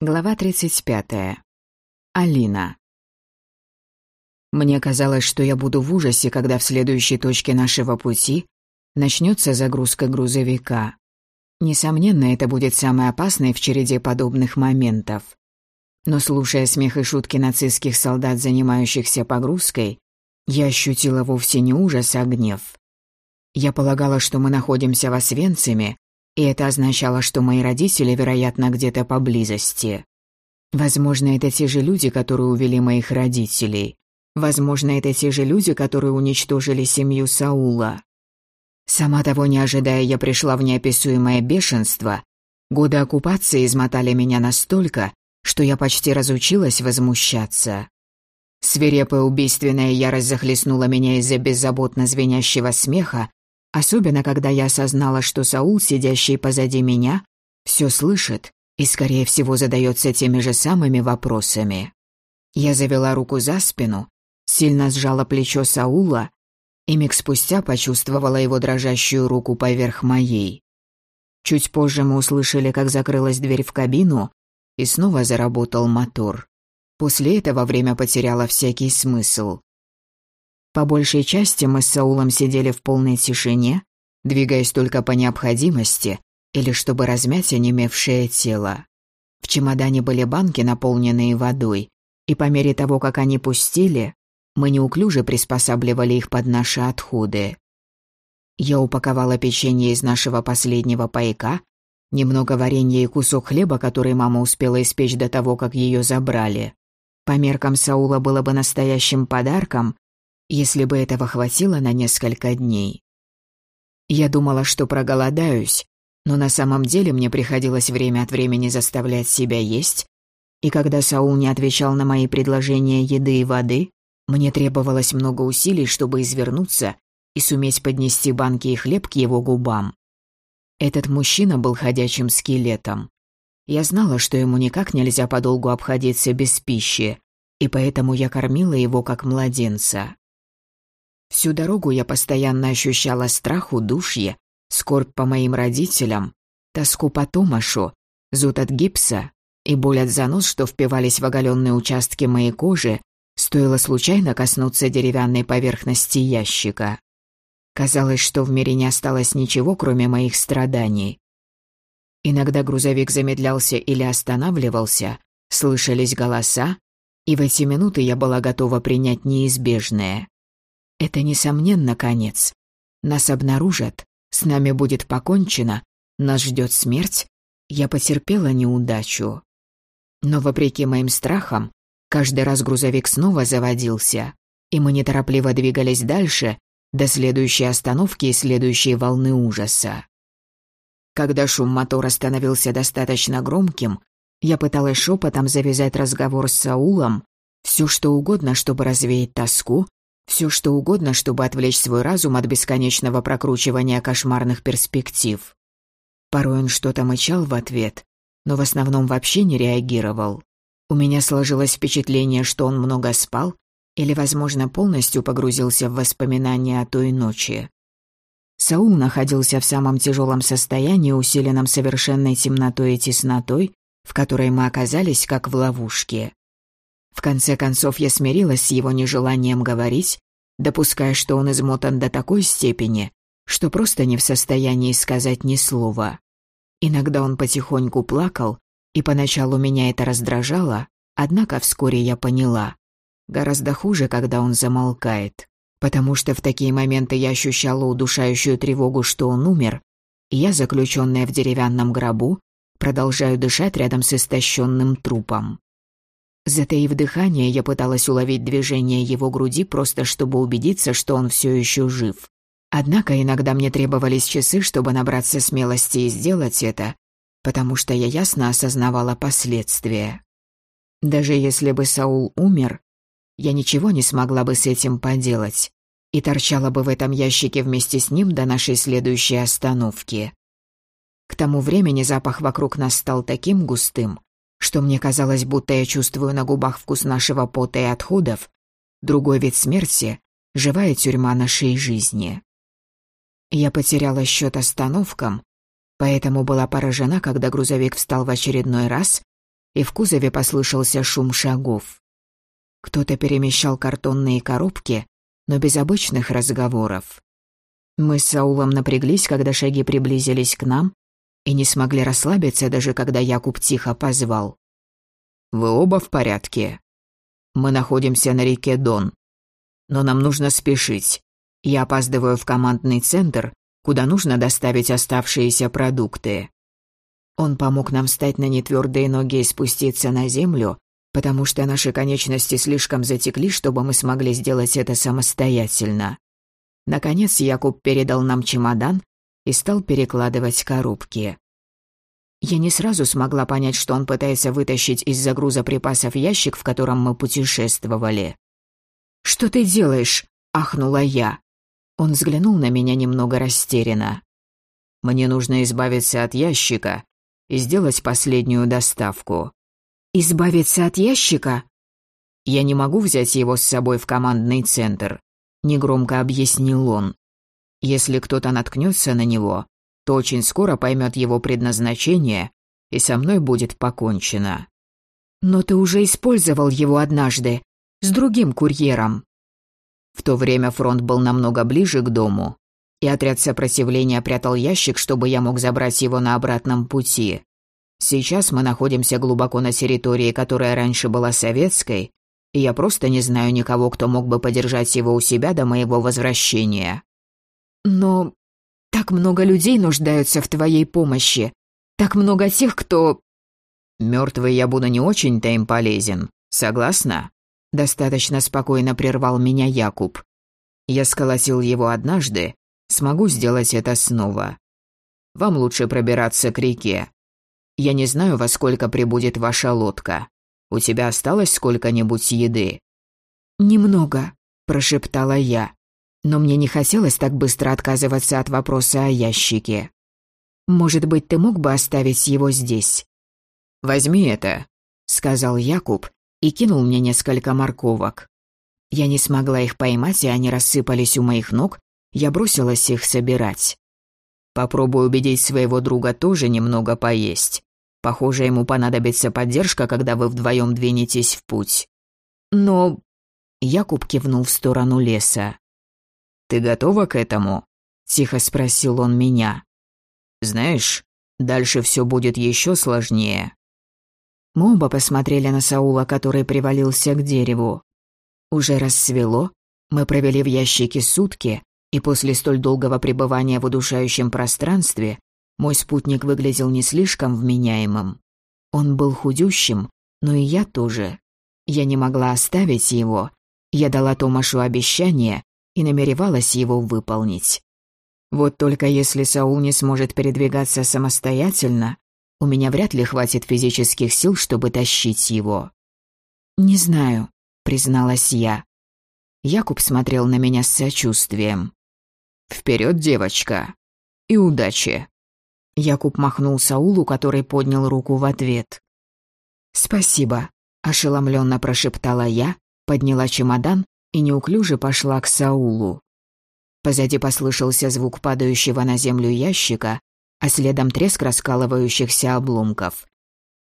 Глава 35. Алина. Мне казалось, что я буду в ужасе, когда в следующей точке нашего пути начнется загрузка грузовика. Несомненно, это будет самое опасное в череде подобных моментов. Но слушая смех и шутки нацистских солдат, занимающихся погрузкой, я ощутила вовсе не ужас, а гнев. Я полагала, что мы находимся в Освенциме, и это означало, что мои родители, вероятно, где-то поблизости. Возможно, это те же люди, которые увели моих родителей. Возможно, это те же люди, которые уничтожили семью Саула. Сама того не ожидая, я пришла в неописуемое бешенство. Годы оккупации измотали меня настолько, что я почти разучилась возмущаться. Свирепая убийственная ярость захлестнула меня из-за беззаботно звенящего смеха, Особенно, когда я осознала, что Саул, сидящий позади меня, все слышит и, скорее всего, задается теми же самыми вопросами. Я завела руку за спину, сильно сжала плечо Саула и миг спустя почувствовала его дрожащую руку поверх моей. Чуть позже мы услышали, как закрылась дверь в кабину, и снова заработал мотор. После этого время потеряло всякий смысл. По большей части мы с Саулом сидели в полной тишине, двигаясь только по необходимости или чтобы размять онемевшее тело. В чемодане были банки, наполненные водой, и по мере того, как они пустили, мы неуклюже приспосабливали их под наши отходы. Я упаковала печенье из нашего последнего пайка, немного варенья и кусок хлеба, который мама успела испечь до того, как ее забрали. По меркам Саула было бы настоящим подарком, если бы этого хватило на несколько дней. Я думала, что проголодаюсь, но на самом деле мне приходилось время от времени заставлять себя есть, и когда Саул не отвечал на мои предложения еды и воды, мне требовалось много усилий, чтобы извернуться и суметь поднести банки и хлеб к его губам. Этот мужчина был ходячим скелетом. Я знала, что ему никак нельзя подолгу обходиться без пищи, и поэтому я кормила его как младенца. Всю дорогу я постоянно ощущала страх, удушье, скорбь по моим родителям, тоску по Томашу, зуд от гипса и боль от занос, что впивались в оголенные участки моей кожи, стоило случайно коснуться деревянной поверхности ящика. Казалось, что в мире не осталось ничего, кроме моих страданий. Иногда грузовик замедлялся или останавливался, слышались голоса, и в эти минуты я была готова принять неизбежное. Это, несомненно, конец. Нас обнаружат, с нами будет покончено, нас ждет смерть. Я потерпела неудачу. Но, вопреки моим страхам, каждый раз грузовик снова заводился, и мы неторопливо двигались дальше, до следующей остановки и следующей волны ужаса. Когда шум мотора становился достаточно громким, я пыталась шепотом завязать разговор с Саулом, все что угодно, чтобы развеять тоску, все что угодно, чтобы отвлечь свой разум от бесконечного прокручивания кошмарных перспектив. Порой он что-то мычал в ответ, но в основном вообще не реагировал. У меня сложилось впечатление, что он много спал или, возможно, полностью погрузился в воспоминания о той ночи. Саул находился в самом тяжелом состоянии, усиленном совершенной темнотой и теснотой, в которой мы оказались как в ловушке. В конце концов, я смирилась с его нежеланием говорить, допуская, что он измотан до такой степени, что просто не в состоянии сказать ни слова. Иногда он потихоньку плакал, и поначалу меня это раздражало, однако вскоре я поняла. Гораздо хуже, когда он замолкает, потому что в такие моменты я ощущала удушающую тревогу, что он умер, и я, заключенная в деревянном гробу, продолжаю дышать рядом с истощенным трупом. Затаив дыхание, я пыталась уловить движение его груди, просто чтобы убедиться, что он все еще жив. Однако иногда мне требовались часы, чтобы набраться смелости и сделать это, потому что я ясно осознавала последствия. Даже если бы Саул умер, я ничего не смогла бы с этим поделать и торчала бы в этом ящике вместе с ним до нашей следующей остановки. К тому времени запах вокруг нас стал таким густым, что мне казалось, будто я чувствую на губах вкус нашего пота и отходов, другой вид смерти — живая тюрьма нашей жизни. Я потеряла счет остановкам, поэтому была поражена, когда грузовик встал в очередной раз, и в кузове послышался шум шагов. Кто-то перемещал картонные коробки, но без обычных разговоров. Мы с Саулом напряглись, когда шаги приблизились к нам, и не смогли расслабиться, даже когда Якуб тихо позвал. «Вы оба в порядке? Мы находимся на реке Дон. Но нам нужно спешить. Я опаздываю в командный центр, куда нужно доставить оставшиеся продукты». Он помог нам встать на нетвердые ноги и спуститься на землю, потому что наши конечности слишком затекли, чтобы мы смогли сделать это самостоятельно. Наконец Якуб передал нам чемодан и стал перекладывать коробки. Я не сразу смогла понять, что он пытается вытащить из-за груза припасов ящик, в котором мы путешествовали. «Что ты делаешь?» – ахнула я. Он взглянул на меня немного растерянно. «Мне нужно избавиться от ящика и сделать последнюю доставку». «Избавиться от ящика?» «Я не могу взять его с собой в командный центр», – негромко объяснил он. Если кто-то наткнется на него, то очень скоро поймет его предназначение, и со мной будет покончено. Но ты уже использовал его однажды, с другим курьером. В то время фронт был намного ближе к дому, и отряд сопротивления прятал ящик, чтобы я мог забрать его на обратном пути. Сейчас мы находимся глубоко на территории, которая раньше была советской, и я просто не знаю никого, кто мог бы подержать его у себя до моего возвращения. Но так много людей нуждаются в твоей помощи. Так много тех, кто... Мертвый я буду не очень-то им полезен. Согласна? Достаточно спокойно прервал меня Якуб. Я сколотил его однажды, смогу сделать это снова. Вам лучше пробираться к реке. Я не знаю, во сколько прибудет ваша лодка. У тебя осталось сколько-нибудь еды?» «Немного», – прошептала я но мне не хотелось так быстро отказываться от вопроса о ящике. «Может быть, ты мог бы оставить его здесь?» «Возьми это», — сказал Якуб и кинул мне несколько морковок. Я не смогла их поймать, и они рассыпались у моих ног, я бросилась их собирать. Попробую убедить своего друга тоже немного поесть. Похоже, ему понадобится поддержка, когда вы вдвоем двинетесь в путь. Но... Якуб кивнул в сторону леса. «Ты готова к этому?» – тихо спросил он меня. «Знаешь, дальше все будет еще сложнее». Мы оба посмотрели на Саула, который привалился к дереву. Уже рассвело, мы провели в ящике сутки, и после столь долгого пребывания в удушающем пространстве мой спутник выглядел не слишком вменяемым. Он был худющим, но и я тоже. Я не могла оставить его. Я дала Томашу обещание, и намеревалась его выполнить. Вот только если Саул не сможет передвигаться самостоятельно, у меня вряд ли хватит физических сил, чтобы тащить его. «Не знаю», — призналась я. Якуб смотрел на меня с сочувствием. «Вперед, девочка! И удачи!» Якуб махнул Саулу, который поднял руку в ответ. «Спасибо», — ошеломленно прошептала я, подняла чемодан и неуклюже пошла к Саулу. Позади послышался звук падающего на землю ящика, а следом треск раскалывающихся обломков.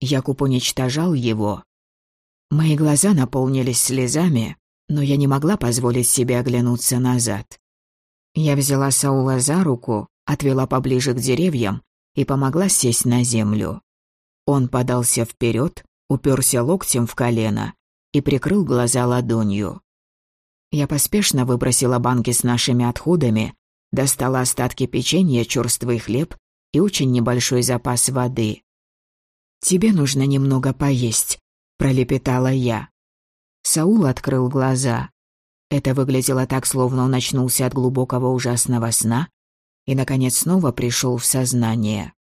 Якуб уничтожал его. Мои глаза наполнились слезами, но я не могла позволить себе оглянуться назад. Я взяла Саула за руку, отвела поближе к деревьям и помогла сесть на землю. Он подался вперед, уперся локтем в колено и прикрыл глаза ладонью. Я поспешно выбросила банки с нашими отходами, достала остатки печенья, черствый хлеб и очень небольшой запас воды. «Тебе нужно немного поесть», — пролепетала я. Саул открыл глаза. Это выглядело так, словно он очнулся от глубокого ужасного сна и, наконец, снова пришел в сознание.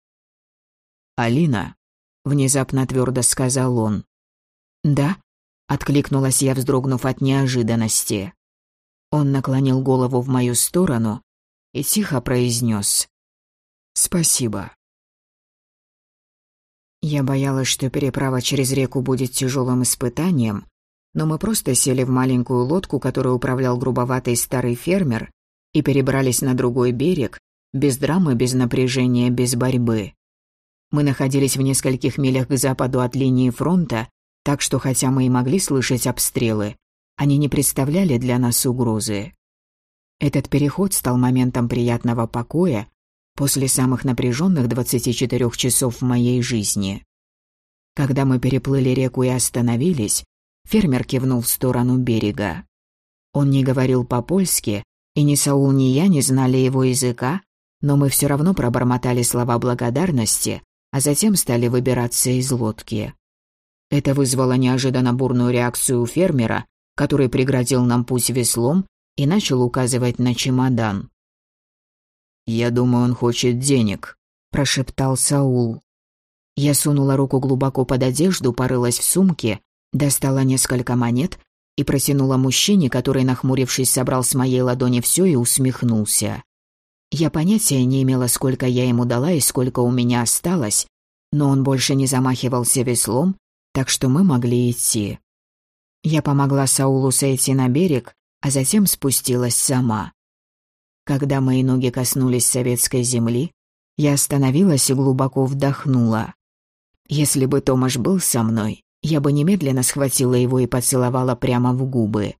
«Алина», — внезапно твердо сказал он. «Да», — откликнулась я, вздрогнув от неожиданности. Он наклонил голову в мою сторону и тихо произнес «Спасибо». Я боялась, что переправа через реку будет тяжелым испытанием, но мы просто сели в маленькую лодку, которую управлял грубоватый старый фермер, и перебрались на другой берег, без драмы, без напряжения, без борьбы. Мы находились в нескольких милях к западу от линии фронта, так что хотя мы и могли слышать обстрелы, они не представляли для нас угрозы. Этот переход стал моментом приятного покоя после самых напряженных 24 часов в моей жизни. Когда мы переплыли реку и остановились, фермер кивнул в сторону берега. Он не говорил по-польски, и ни Саул, ни я не знали его языка, но мы все равно пробормотали слова благодарности, а затем стали выбираться из лодки. Это вызвало неожиданно бурную реакцию у фермера, который преградил нам путь веслом и начал указывать на чемодан. «Я думаю, он хочет денег», – прошептал Саул. Я сунула руку глубоко под одежду, порылась в сумке, достала несколько монет и протянула мужчине, который, нахмурившись, собрал с моей ладони все и усмехнулся. Я понятия не имела, сколько я ему дала и сколько у меня осталось, но он больше не замахивался веслом, так что мы могли идти. Я помогла Саулу сойти на берег, а затем спустилась сама. Когда мои ноги коснулись советской земли, я остановилась и глубоко вдохнула. Если бы Томаш был со мной, я бы немедленно схватила его и поцеловала прямо в губы.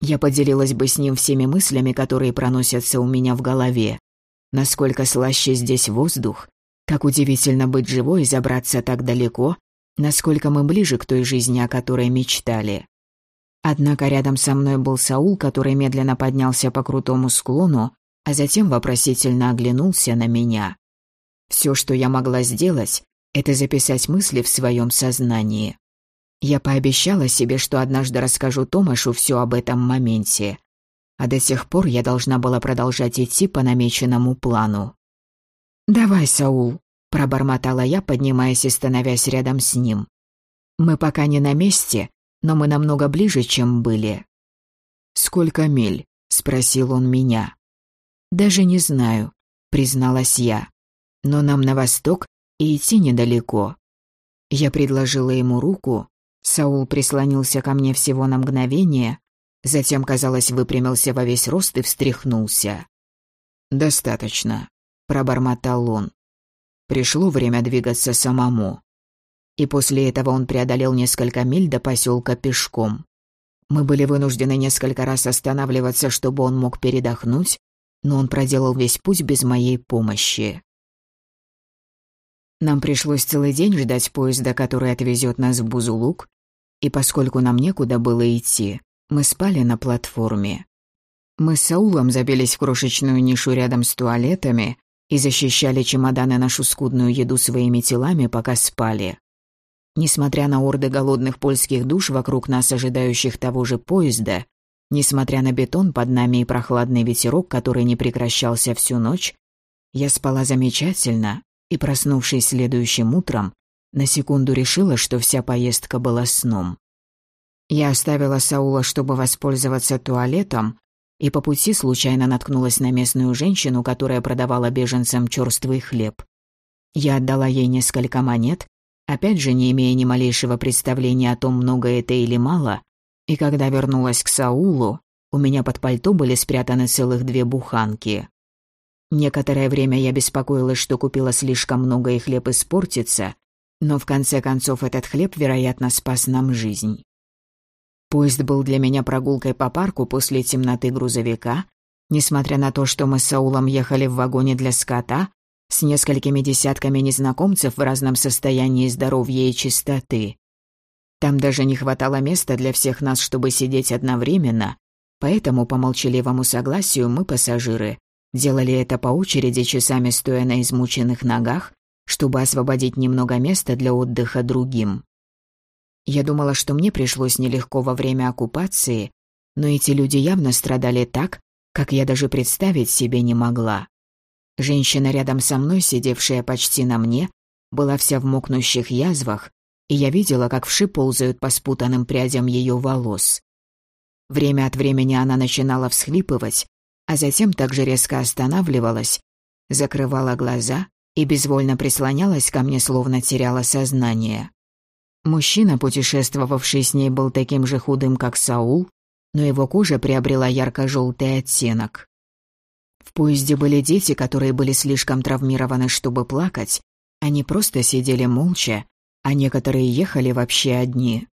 Я поделилась бы с ним всеми мыслями, которые проносятся у меня в голове. Насколько слаще здесь воздух, как удивительно быть живой и забраться так далеко, насколько мы ближе к той жизни, о которой мечтали. Однако рядом со мной был Саул, который медленно поднялся по крутому склону, а затем вопросительно оглянулся на меня. Все, что я могла сделать, это записать мысли в своем сознании. Я пообещала себе, что однажды расскажу Томашу все об этом моменте. А до сих пор я должна была продолжать идти по намеченному плану. «Давай, Саул», пробормотала я, поднимаясь и становясь рядом с ним. Мы пока не на месте, но мы намного ближе, чем были. Сколько миль? спросил он меня. Даже не знаю, призналась я. Но нам на восток и идти недалеко. Я предложила ему руку. Саул прислонился ко мне всего на мгновение, затем, казалось, выпрямился во весь рост и встряхнулся. «Достаточно», — пробормотал он. Пришло время двигаться самому. И после этого он преодолел несколько миль до поселка пешком. Мы были вынуждены несколько раз останавливаться, чтобы он мог передохнуть, но он проделал весь путь без моей помощи. Нам пришлось целый день ждать поезда, который отвезет нас в Бузулук, и поскольку нам некуда было идти, мы спали на платформе. Мы с Саулом забились в крошечную нишу рядом с туалетами, и защищали чемоданы нашу скудную еду своими телами, пока спали. Несмотря на орды голодных польских душ вокруг нас, ожидающих того же поезда, несмотря на бетон под нами и прохладный ветерок, который не прекращался всю ночь, я спала замечательно и, проснувшись следующим утром, на секунду решила, что вся поездка была сном. Я оставила Саула, чтобы воспользоваться туалетом, и по пути случайно наткнулась на местную женщину, которая продавала беженцам чёрствый хлеб. Я отдала ей несколько монет, опять же не имея ни малейшего представления о том, много это или мало, и когда вернулась к Саулу, у меня под пальто были спрятаны целых две буханки. Некоторое время я беспокоилась, что купила слишком много и хлеб испортится, но в конце концов этот хлеб, вероятно, спас нам жизнь. Поезд был для меня прогулкой по парку после темноты грузовика, несмотря на то, что мы с Саулом ехали в вагоне для скота с несколькими десятками незнакомцев в разном состоянии здоровья и чистоты. Там даже не хватало места для всех нас, чтобы сидеть одновременно, поэтому по молчаливому согласию мы, пассажиры, делали это по очереди часами стоя на измученных ногах, чтобы освободить немного места для отдыха другим. Я думала, что мне пришлось нелегко во время оккупации, но эти люди явно страдали так, как я даже представить себе не могла. Женщина рядом со мной, сидевшая почти на мне, была вся в мокнущих язвах, и я видела, как вши ползают по спутанным прядям ее волос. Время от времени она начинала всхлипывать, а затем также резко останавливалась, закрывала глаза и безвольно прислонялась ко мне, словно теряла сознание. Мужчина, путешествовавший с ней, был таким же худым, как Саул, но его кожа приобрела ярко-желтый оттенок. В поезде были дети, которые были слишком травмированы, чтобы плакать, Они просто сидели молча, а некоторые ехали вообще одни.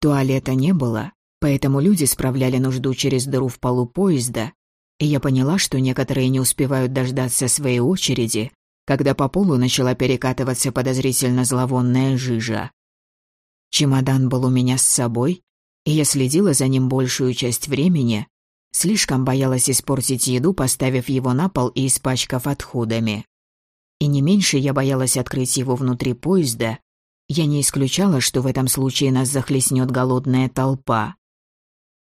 Туалета не было, поэтому люди справляли нужду через дыру в полу поезда, и я поняла, что некоторые не успевают дождаться своей очереди, когда по полу начала перекатываться подозрительно зловонная жижа. Чемодан был у меня с собой, и я следила за ним большую часть времени, слишком боялась испортить еду, поставив его на пол и испачкав отходами. И не меньше я боялась открыть его внутри поезда, я не исключала, что в этом случае нас захлестнет голодная толпа.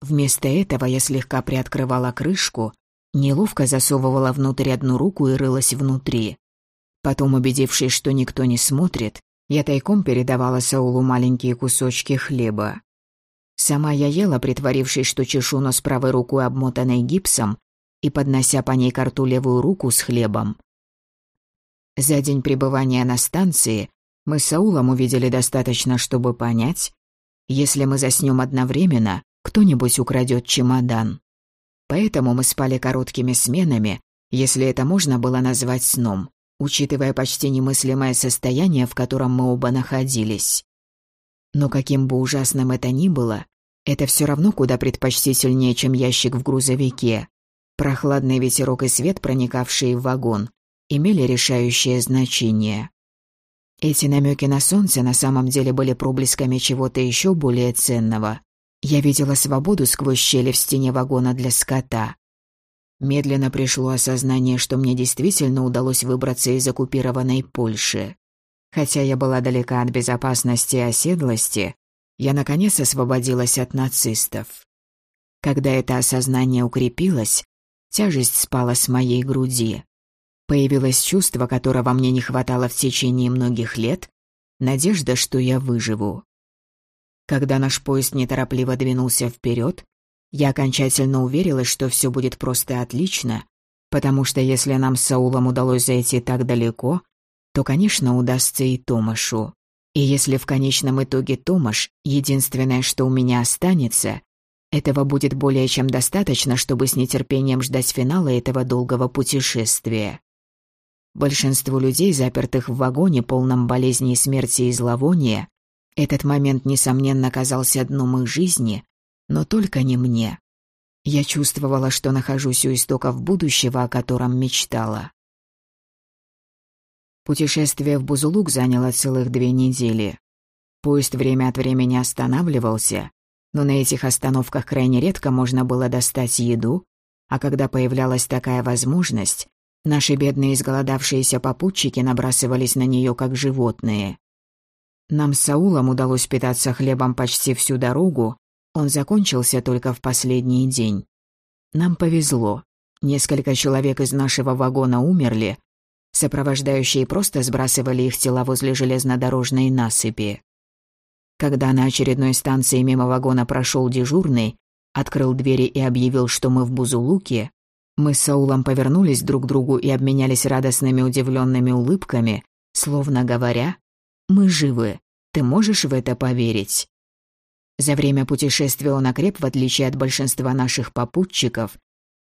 Вместо этого я слегка приоткрывала крышку Неловко засовывала внутрь одну руку и рылась внутри. Потом, убедившись, что никто не смотрит, я тайком передавала Саулу маленькие кусочки хлеба. Сама я ела, притворившись, что чешу нос правой рукой, обмотанной гипсом, и поднося по ней к левую руку с хлебом. За день пребывания на станции мы с Саулом увидели достаточно, чтобы понять, если мы заснем одновременно, кто-нибудь украдет чемодан. Поэтому мы спали короткими сменами, если это можно было назвать сном, учитывая почти немыслимое состояние, в котором мы оба находились. Но каким бы ужасным это ни было, это все равно куда предпочтительнее, чем ящик в грузовике. Прохладный ветерок и свет, проникавшие в вагон, имели решающее значение. Эти намеки на солнце на самом деле были проблесками чего-то еще более ценного, я видела свободу сквозь щели в стене вагона для скота. Медленно пришло осознание, что мне действительно удалось выбраться из оккупированной Польши. Хотя я была далека от безопасности и оседлости, я наконец освободилась от нацистов. Когда это осознание укрепилось, тяжесть спала с моей груди. Появилось чувство, которого мне не хватало в течение многих лет, надежда, что я выживу. Когда наш поезд неторопливо двинулся вперед, я окончательно уверилась, что все будет просто отлично, потому что если нам с Саулом удалось зайти так далеко, то, конечно, удастся и Томашу. И если в конечном итоге Томаш — единственное, что у меня останется, этого будет более чем достаточно, чтобы с нетерпением ждать финала этого долгого путешествия. Большинству людей, запертых в вагоне, полном болезней, смерти и зловония, этот момент, несомненно, казался дном их жизни, но только не мне. Я чувствовала, что нахожусь у истоков будущего, о котором мечтала. Путешествие в Бузулук заняло целых две недели. Поезд время от времени останавливался, но на этих остановках крайне редко можно было достать еду, а когда появлялась такая возможность, наши бедные изголодавшиеся попутчики набрасывались на нее как животные. Нам с Саулом удалось питаться хлебом почти всю дорогу, он закончился только в последний день. Нам повезло. Несколько человек из нашего вагона умерли, сопровождающие просто сбрасывали их тела возле железнодорожной насыпи. Когда на очередной станции мимо вагона прошел дежурный, открыл двери и объявил, что мы в Бузулуке, мы с Саулом повернулись друг к другу и обменялись радостными удивленными улыбками, словно говоря мы живы. Ты можешь в это поверить?» За время путешествия он окреп, в отличие от большинства наших попутчиков,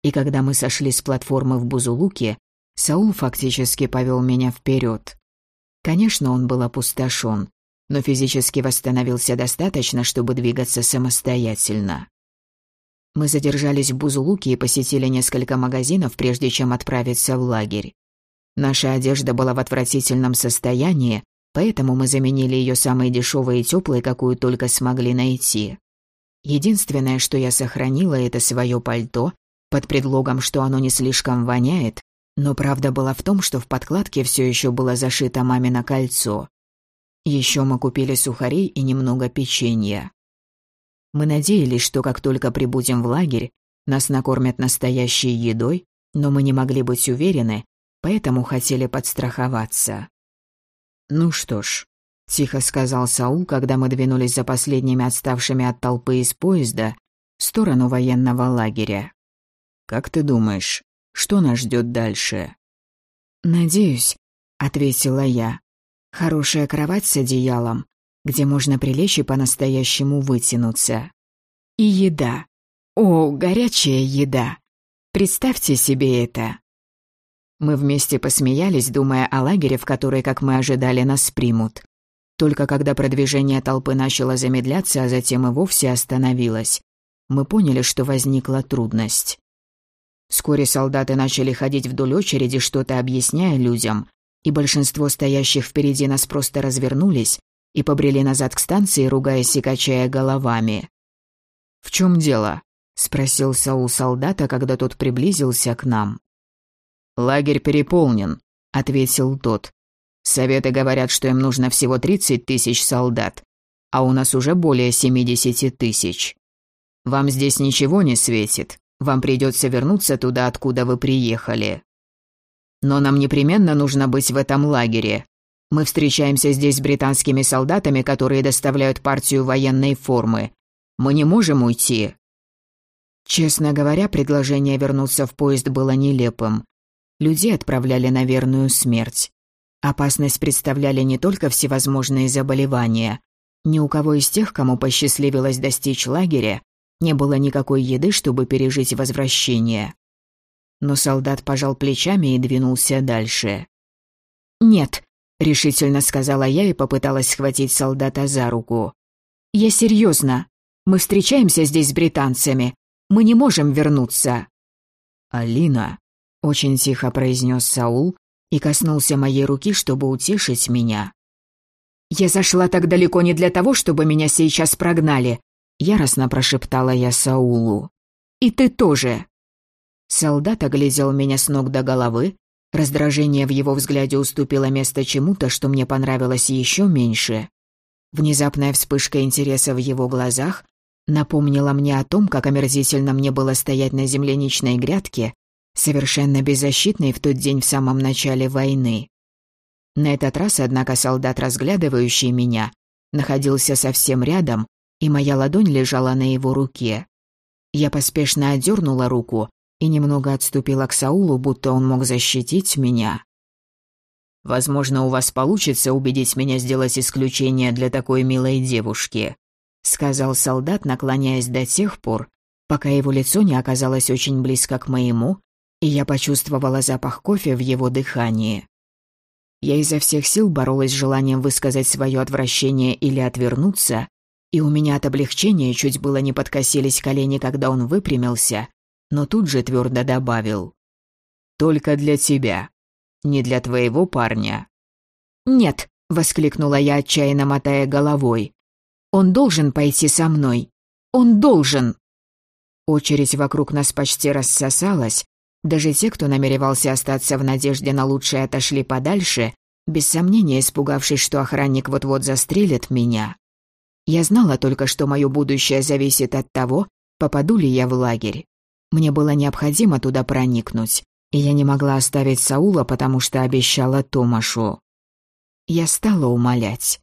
и когда мы сошли с платформы в Бузулуке, Саул фактически повел меня вперед. Конечно, он был опустошен, но физически восстановился достаточно, чтобы двигаться самостоятельно. Мы задержались в Бузулуке и посетили несколько магазинов, прежде чем отправиться в лагерь. Наша одежда была в отвратительном состоянии, поэтому мы заменили ее самой дешевой и теплой, какую только смогли найти. Единственное, что я сохранила, это свое пальто, под предлогом, что оно не слишком воняет, но правда была в том, что в подкладке все еще было зашито мамино кольцо. Еще мы купили сухарей и немного печенья. Мы надеялись, что как только прибудем в лагерь, нас накормят настоящей едой, но мы не могли быть уверены, поэтому хотели подстраховаться. «Ну что ж», — тихо сказал Саул, когда мы двинулись за последними отставшими от толпы из поезда в сторону военного лагеря. «Как ты думаешь, что нас ждет дальше?» «Надеюсь», — ответила я. «Хорошая кровать с одеялом, где можно прилечь и по-настоящему вытянуться. И еда. О, горячая еда. Представьте себе это. Мы вместе посмеялись, думая о лагере, в который, как мы ожидали, нас примут. Только когда продвижение толпы начало замедляться, а затем и вовсе остановилось, мы поняли, что возникла трудность. Вскоре солдаты начали ходить вдоль очереди, что-то объясняя людям, и большинство стоящих впереди нас просто развернулись и побрели назад к станции, ругаясь и качая головами. «В чем дело?» — спросил Саул солдата, когда тот приблизился к нам. «Лагерь переполнен», — ответил тот. «Советы говорят, что им нужно всего 30 тысяч солдат, а у нас уже более 70 тысяч. Вам здесь ничего не светит, вам придется вернуться туда, откуда вы приехали. Но нам непременно нужно быть в этом лагере. Мы встречаемся здесь с британскими солдатами, которые доставляют партию военной формы. Мы не можем уйти». Честно говоря, предложение вернуться в поезд было нелепым. Людей отправляли на верную смерть. Опасность представляли не только всевозможные заболевания. Ни у кого из тех, кому посчастливилось достичь лагеря, не было никакой еды, чтобы пережить возвращение. Но солдат пожал плечами и двинулся дальше. «Нет», — решительно сказала я и попыталась схватить солдата за руку. «Я серьезно. Мы встречаемся здесь с британцами. Мы не можем вернуться». «Алина», очень тихо произнес Саул и коснулся моей руки, чтобы утешить меня. «Я зашла так далеко не для того, чтобы меня сейчас прогнали», — яростно прошептала я Саулу. «И ты тоже». Солдат оглядел меня с ног до головы, раздражение в его взгляде уступило место чему-то, что мне понравилось еще меньше. Внезапная вспышка интереса в его глазах напомнила мне о том, как омерзительно мне было стоять на земляничной грядке совершенно беззащитный в тот день в самом начале войны. На этот раз, однако, солдат, разглядывающий меня, находился совсем рядом, и моя ладонь лежала на его руке. Я поспешно отдернула руку и немного отступила к Саулу, будто он мог защитить меня. «Возможно, у вас получится убедить меня сделать исключение для такой милой девушки», сказал солдат, наклоняясь до тех пор, пока его лицо не оказалось очень близко к моему, и я почувствовала запах кофе в его дыхании. Я изо всех сил боролась с желанием высказать свое отвращение или отвернуться, и у меня от облегчения чуть было не подкосились колени, когда он выпрямился, но тут же твердо добавил. «Только для тебя, не для твоего парня». «Нет», — воскликнула я, отчаянно мотая головой. «Он должен пойти со мной. Он должен!» Очередь вокруг нас почти рассосалась, даже те, кто намеревался остаться в надежде на лучшее, отошли подальше, без сомнения испугавшись, что охранник вот-вот застрелит меня. Я знала только, что мое будущее зависит от того, попаду ли я в лагерь. Мне было необходимо туда проникнуть, и я не могла оставить Саула, потому что обещала Томашу. Я стала умолять.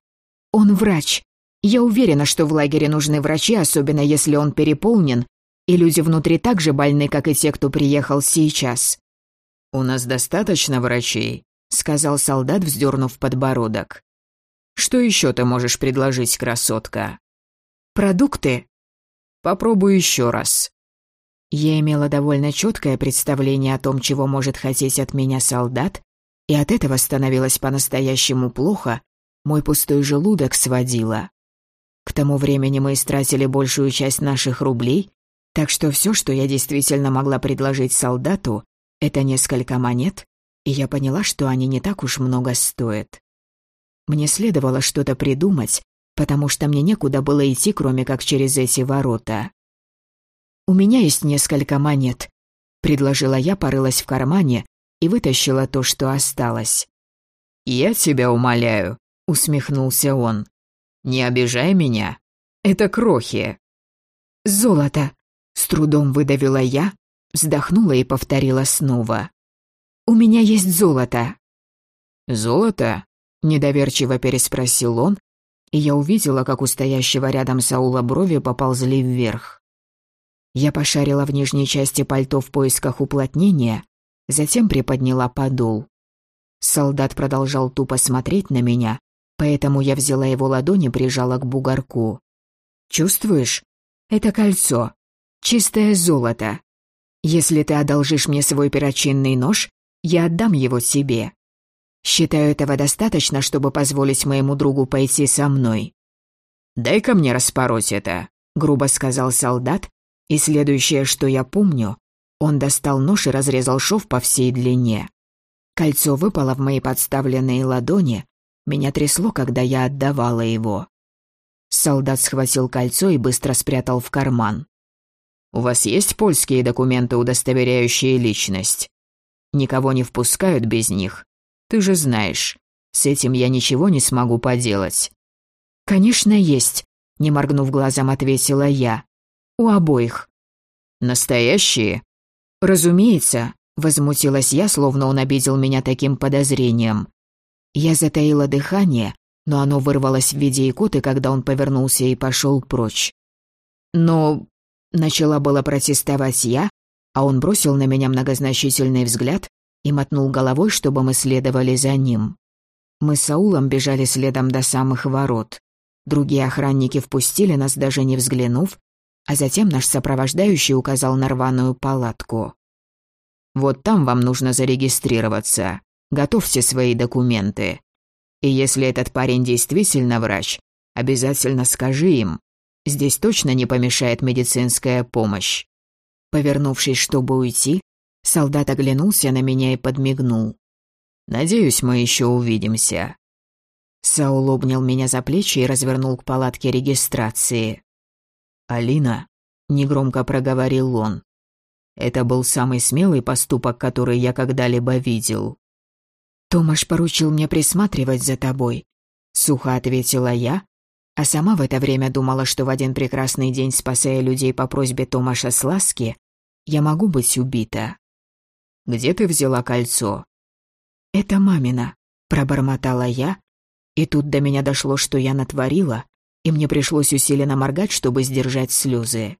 «Он врач. Я уверена, что в лагере нужны врачи, особенно если он переполнен, и люди внутри так же больны, как и те, кто приехал сейчас. «У нас достаточно врачей», — сказал солдат, вздернув подбородок. «Что еще ты можешь предложить, красотка?» «Продукты?» «Попробуй еще раз». Я имела довольно четкое представление о том, чего может хотеть от меня солдат, и от этого становилось по-настоящему плохо, мой пустой желудок сводило. К тому времени мы истратили большую часть наших рублей, так что все, что я действительно могла предложить солдату, это несколько монет, и я поняла, что они не так уж много стоят. Мне следовало что-то придумать, потому что мне некуда было идти, кроме как через эти ворота. «У меня есть несколько монет», — предложила я, порылась в кармане и вытащила то, что осталось. «Я тебя умоляю», — усмехнулся он. «Не обижай меня. Это крохи». «Золото», с трудом выдавила я, вздохнула и повторила снова. «У меня есть золото». «Золото?» – недоверчиво переспросил он, и я увидела, как у стоящего рядом Саула брови поползли вверх. Я пошарила в нижней части пальто в поисках уплотнения, затем приподняла подол. Солдат продолжал тупо смотреть на меня, поэтому я взяла его ладонь и прижала к бугорку. «Чувствуешь? Это кольцо. Чистое золото. Если ты одолжишь мне свой перочинный нож, Я отдам его себе. Считаю этого достаточно, чтобы позволить моему другу пойти со мной. «Дай-ка мне распороть это», — грубо сказал солдат, и следующее, что я помню, он достал нож и разрезал шов по всей длине. Кольцо выпало в мои подставленные ладони, меня трясло, когда я отдавала его. Солдат схватил кольцо и быстро спрятал в карман. «У вас есть польские документы, удостоверяющие личность? Никого не впускают без них. Ты же знаешь, с этим я ничего не смогу поделать». «Конечно, есть», — не моргнув глазом, ответила я. «У обоих». «Настоящие?» «Разумеется», — возмутилась я, словно он обидел меня таким подозрением. Я затаила дыхание, но оно вырвалось в виде икоты, когда он повернулся и пошел прочь. Но начала было протестовать я, а он бросил на меня многозначительный взгляд и мотнул головой, чтобы мы следовали за ним. Мы с Саулом бежали следом до самых ворот. Другие охранники впустили нас, даже не взглянув, а затем наш сопровождающий указал на рваную палатку. «Вот там вам нужно зарегистрироваться. Готовьте свои документы. И если этот парень действительно врач, обязательно скажи им. Здесь точно не помешает медицинская помощь». Повернувшись, чтобы уйти, солдат оглянулся на меня и подмигнул. «Надеюсь, мы еще увидимся». Саул обнял меня за плечи и развернул к палатке регистрации. «Алина», — негромко проговорил он, — «это был самый смелый поступок, который я когда-либо видел. «Томаш поручил мне присматривать за тобой», — сухо ответила я, а сама в это время думала, что в один прекрасный день, спасая людей по просьбе Томаша Сласки, я могу быть убита. «Где ты взяла кольцо?» «Это мамина», — пробормотала я, и тут до меня дошло, что я натворила, и мне пришлось усиленно моргать, чтобы сдержать слезы.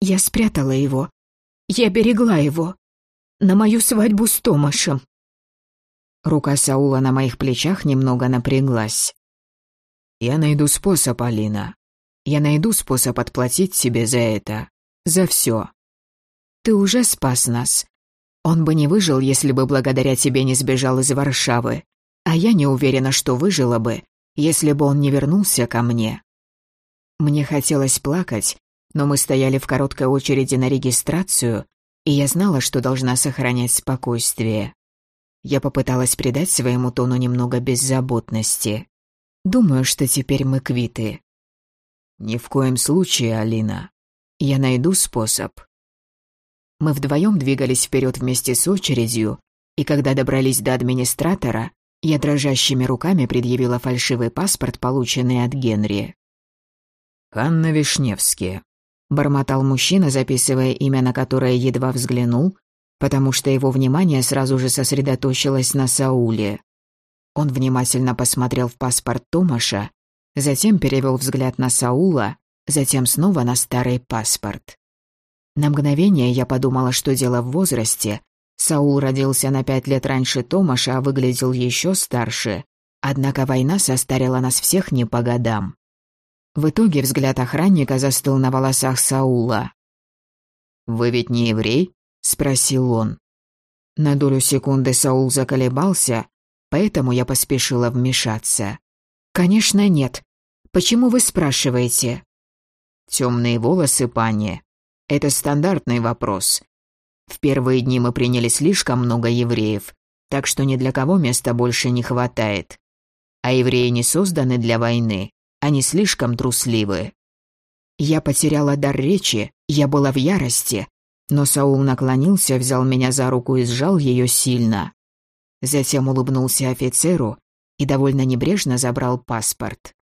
Я спрятала его. Я берегла его. На мою свадьбу с Томашем. Рука Саула на моих плечах немного напряглась. «Я найду способ, Алина. Я найду способ отплатить тебе за это. За все. Ты уже спас нас. Он бы не выжил, если бы благодаря тебе не сбежал из Варшавы. А я не уверена, что выжила бы, если бы он не вернулся ко мне». Мне хотелось плакать, но мы стояли в короткой очереди на регистрацию, и я знала, что должна сохранять спокойствие. Я попыталась придать своему тону немного беззаботности. Думаю, что теперь мы квиты. Ни в коем случае, Алина. Я найду способ. Мы вдвоем двигались вперед вместе с очередью, и когда добрались до администратора, я дрожащими руками предъявила фальшивый паспорт, полученный от Генри. «Ханна Вишневски», — бормотал мужчина, записывая имя, на которое едва взглянул, потому что его внимание сразу же сосредоточилось на Сауле. Он внимательно посмотрел в паспорт Томаша, затем перевел взгляд на Саула, затем снова на старый паспорт. На мгновение я подумала, что дело в возрасте. Саул родился на пять лет раньше Томаша, а выглядел еще старше. Однако война состарила нас всех не по годам. В итоге взгляд охранника застыл на волосах Саула. «Вы ведь не еврей?» — спросил он. На долю секунды Саул заколебался, поэтому я поспешила вмешаться. «Конечно нет. Почему вы спрашиваете?» «Темные волосы, пани. Это стандартный вопрос. В первые дни мы приняли слишком много евреев, так что ни для кого места больше не хватает. А евреи не созданы для войны, они слишком трусливы». Я потеряла дар речи, я была в ярости, но Саул наклонился, взял меня за руку и сжал ее сильно. Затем улыбнулся офицеру и довольно небрежно забрал паспорт.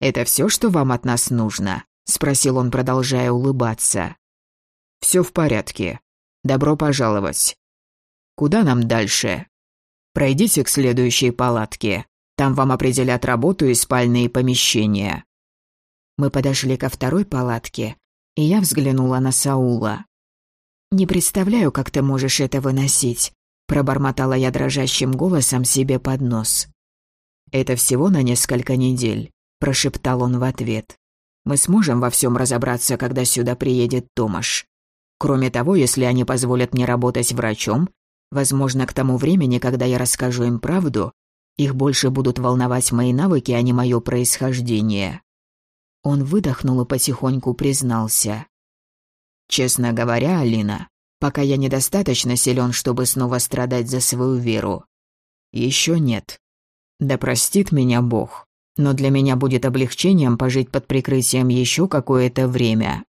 «Это все, что вам от нас нужно?» — спросил он, продолжая улыбаться. «Все в порядке. Добро пожаловать. Куда нам дальше? Пройдите к следующей палатке. Там вам определят работу и спальные помещения». Мы подошли ко второй палатке, и я взглянула на Саула. «Не представляю, как ты можешь это выносить», — пробормотала я дрожащим голосом себе под нос. «Это всего на несколько недель», — прошептал он в ответ. «Мы сможем во всем разобраться, когда сюда приедет Томаш. Кроме того, если они позволят мне работать врачом, Возможно, к тому времени, когда я расскажу им правду, их больше будут волновать мои навыки, а не мое происхождение. Он выдохнул и потихоньку признался. Честно говоря, Алина, пока я недостаточно силен, чтобы снова страдать за свою веру. Еще нет. Да простит меня Бог, но для меня будет облегчением пожить под прикрытием еще какое-то время.